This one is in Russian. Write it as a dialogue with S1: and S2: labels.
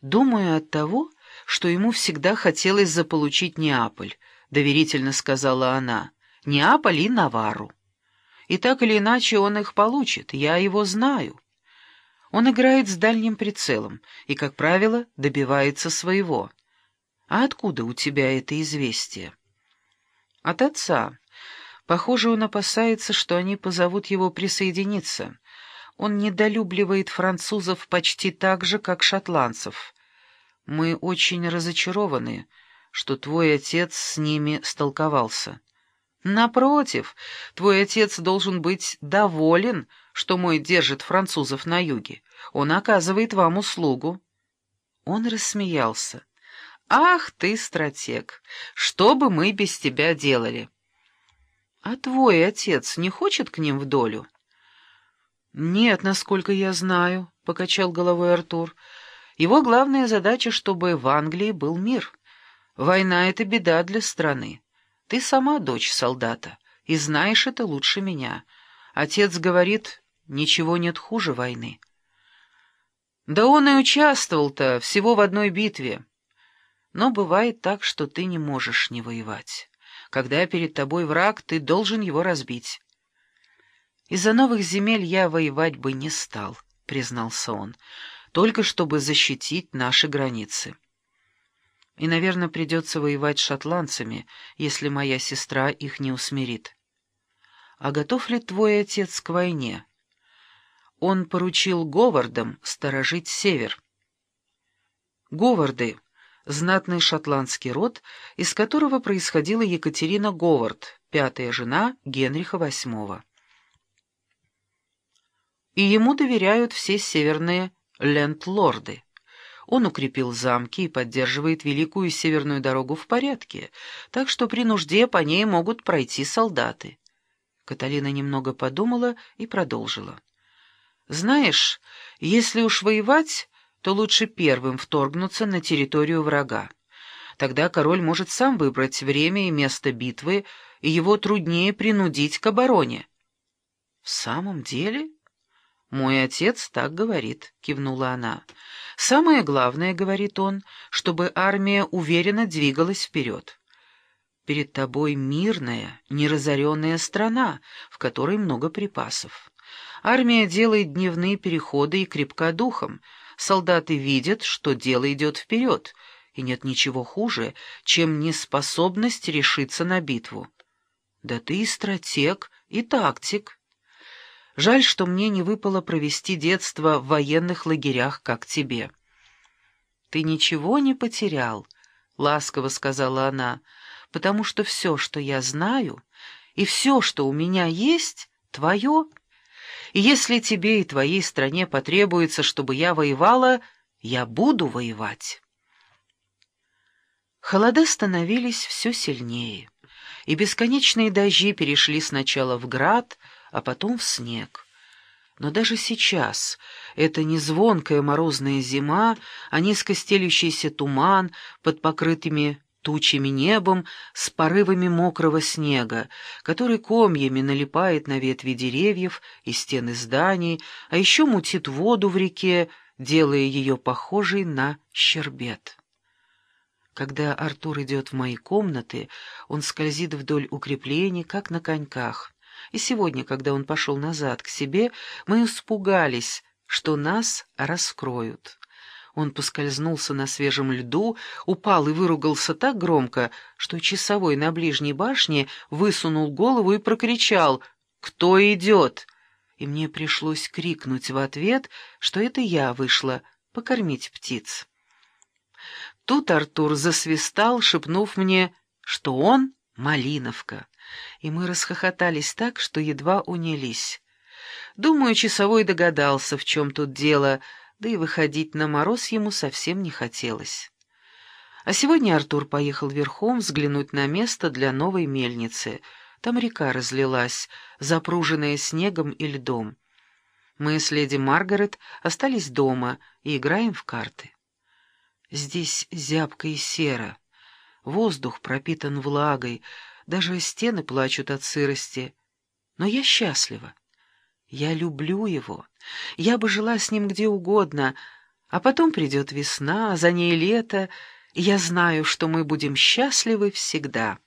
S1: Думаю, от того, что ему всегда хотелось заполучить Неаполь, — доверительно сказала она, — Неаполь и Навару. И так или иначе он их получит, я его знаю. Он играет с дальним прицелом и, как правило, добивается своего. А откуда у тебя это известие? От отца. Похоже, он опасается, что они позовут его присоединиться. Он недолюбливает французов почти так же, как шотландцев. Мы очень разочарованы, что твой отец с ними столковался. Напротив, твой отец должен быть доволен, что мой держит французов на юге. Он оказывает вам услугу. Он рассмеялся. «Ах ты, стратег! Что бы мы без тебя делали?» «А твой отец не хочет к ним в долю?» «Нет, насколько я знаю», — покачал головой Артур. «Его главная задача, чтобы в Англии был мир. Война — это беда для страны. Ты сама дочь солдата, и знаешь это лучше меня. Отец говорит, ничего нет хуже войны». «Да он и участвовал-то всего в одной битве». Но бывает так, что ты не можешь не воевать. Когда перед тобой враг, ты должен его разбить. «Из-за новых земель я воевать бы не стал», — признался он, «только чтобы защитить наши границы. И, наверное, придется воевать с шотландцами, если моя сестра их не усмирит. А готов ли твой отец к войне?» Он поручил Говардам сторожить север. Говарды знатный шотландский род, из которого происходила Екатерина Говард, пятая жена Генриха VIII. И ему доверяют все северные лендлорды. Он укрепил замки и поддерживает Великую Северную дорогу в порядке, так что при нужде по ней могут пройти солдаты. Каталина немного подумала и продолжила. «Знаешь, если уж воевать, то лучше первым вторгнуться на территорию врага. Тогда король может сам выбрать время и место битвы, и его труднее принудить к обороне. — В самом деле? — Мой отец так говорит, — кивнула она. — Самое главное, — говорит он, — чтобы армия уверенно двигалась вперед. Перед тобой мирная, неразоренная страна, в которой много припасов. Армия делает дневные переходы и крепка духом — солдаты видят, что дело идет вперед, и нет ничего хуже, чем неспособность решиться на битву. Да ты и стратег, и тактик. Жаль, что мне не выпало провести детство в военных лагерях, как тебе. Ты ничего не потерял, — ласково сказала она, — потому что все, что я знаю, и все, что у меня есть, твое — и если тебе и твоей стране потребуется, чтобы я воевала, я буду воевать. Холода становились все сильнее, и бесконечные дожди перешли сначала в град, а потом в снег. Но даже сейчас это не звонкая морозная зима, а низко стелющийся туман под покрытыми тучами небом с порывами мокрого снега, который комьями налипает на ветви деревьев и стены зданий, а еще мутит воду в реке, делая ее похожей на щербет. Когда Артур идет в мои комнаты, он скользит вдоль укреплений, как на коньках. И сегодня, когда он пошел назад к себе, мы испугались, что нас раскроют. Он поскользнулся на свежем льду, упал и выругался так громко, что часовой на ближней башне высунул голову и прокричал «Кто идет?». И мне пришлось крикнуть в ответ, что это я вышла покормить птиц. Тут Артур засвистал, шепнув мне, что он — Малиновка, и мы расхохотались так, что едва унялись. Думаю, часовой догадался, в чем тут дело — да и выходить на мороз ему совсем не хотелось. А сегодня Артур поехал верхом взглянуть на место для новой мельницы. Там река разлилась, запруженная снегом и льдом. Мы с леди Маргарет остались дома и играем в карты. Здесь зябко и серо. Воздух пропитан влагой, даже стены плачут от сырости. Но я счастлива. Я люблю его. Я бы жила с ним где угодно, А потом придет весна, а за ней лето, и я знаю, что мы будем счастливы всегда».